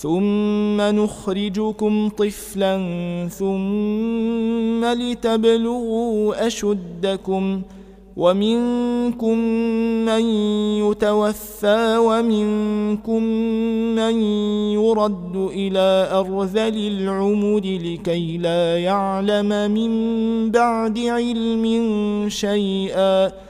ثم نخرجكم طفلا ثم لتبلغوا أشدكم ومنكم من يتوفى ومنكم من يرد إلى أرذل العمر لكي لا يعلم من بعد علم شيئا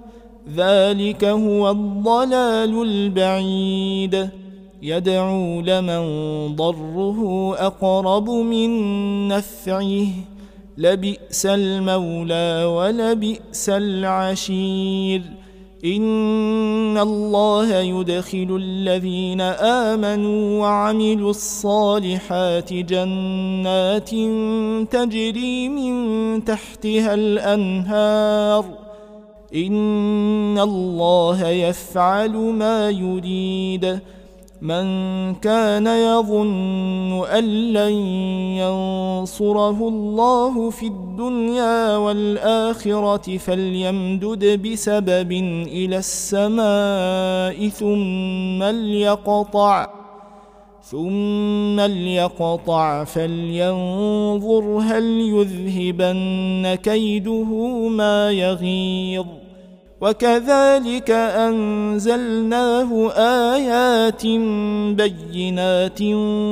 ذلك هو الضلال البعيد. يدعو لمن ضره أقرب من نفعه. لبئس المولى ولبئس العشير. إن الله يدخل الذين آمنوا وعملوا الصالحات جنات تجري من تحتها الأنهار. إن الله يفعل ما يريد. من كان يظن أن لن ينصره الله في الدنيا والآخرة فليمدد بسبب إلى السماء ثم ليقطع. ثم ليقطع فلينظر هل يذهبن كيده ما يغيظ. وكذلك أنزلناه آيات بينات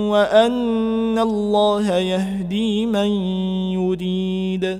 وأن الله يهدي من يريد.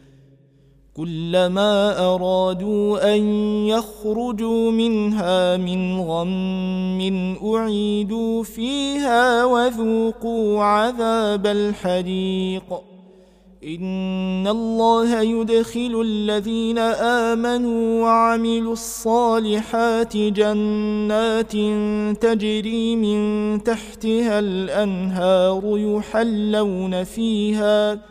كلما أرادوا أن يخرجوا منها من غم أعيدوا فيها وذوقوا عذاب الحريق. إن الله يدخل الذين آمنوا وعملوا الصالحات جنات تجري من تحتها الأنهار يحلون فيها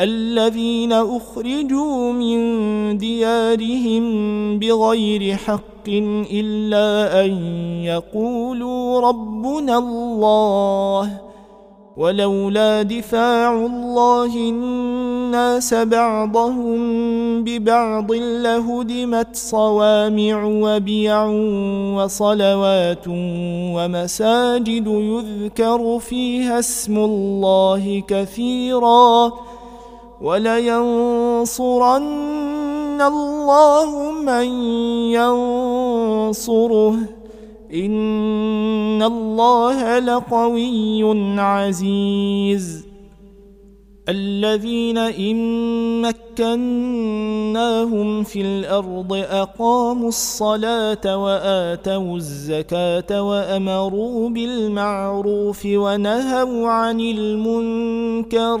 الذين أخرجوا من ديارهم بغير حق إلا أن يقولوا ربنا الله ولولا دفاع الله الناس بعضهم ببعض لهدمت صوامع وبيع وصلوات ومساجد يذكر فيها اسم الله كثيرا ولينصرن الله من ينصره. إن الله لقوي عزيز. الذين إن مكناهم في الأرض أقاموا الصلاة وآتوا الزكاة وأمروا بالمعروف ونهوا عن المنكر.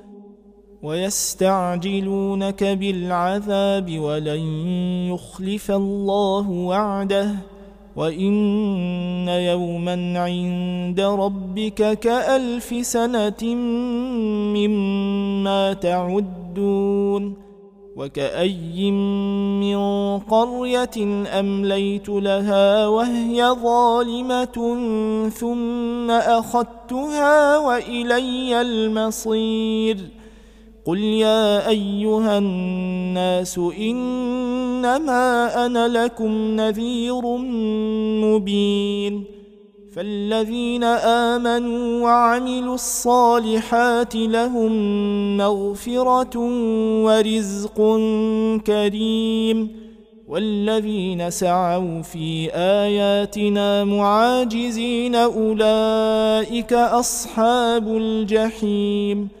ويستعجلونك بالعذاب ولن يخلف الله وعده وإن يوما عند ربك كألف سنة مما تعدون وكأي من قرية أمليت لها وهي ظالمة ثم أخذتها وإلي المصير قل يا أيها الناس إنما أنا لكم نذير مبين فالذين آمنوا وعملوا الصالحات لهم مغفرة ورزق كريم والذين سعوا في آياتنا معاجزين أولئك أصحاب الجحيم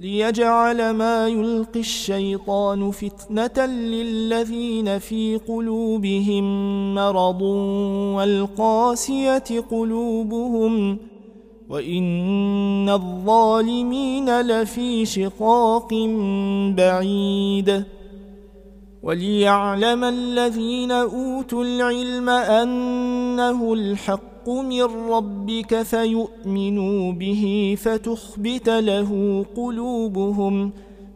ليجعل ما يلقي الشيطان فتنة للذين في قلوبهم مرض والقاسية قلوبهم وإن الظالمين لفي شقاق بعيد وليعلم الذين أوتوا العلم أنه الحق من ربك فيؤمنوا به فتخبت له قلوبهم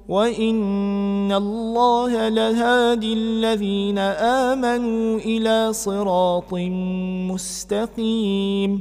وان الله لهادي الذين امنوا إلى صراط مستقيم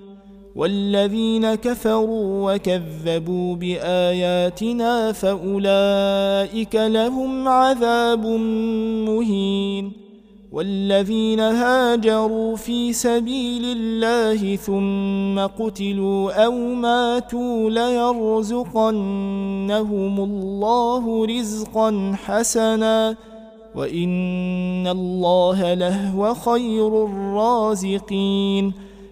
والذين كفروا وكذبوا بآياتنا فأولئك لهم عذاب مهين والذين هاجروا في سبيل الله ثم قتلوا أو ماتوا ليرزقنهم الله رزقا حسنا وإن الله لهو خير الرازقين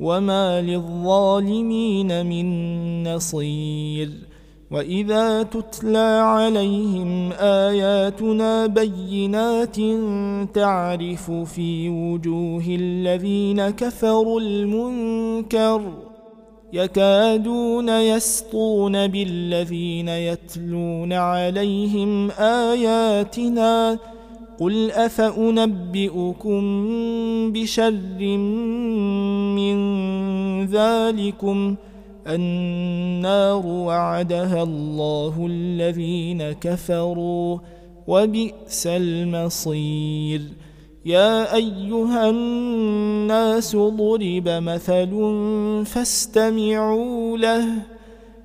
وما للظالمين من نصير واذا تتلى عليهم اياتنا بينات تعرف في وجوه الذين كفروا المنكر يكادون يسطون بالذين يتلون عليهم اياتنا قل افانبئكم بشر من ذلكم النار وعدها الله الذين كفروا وبئس المصير يا ايها الناس ضرب مثل فاستمعوا له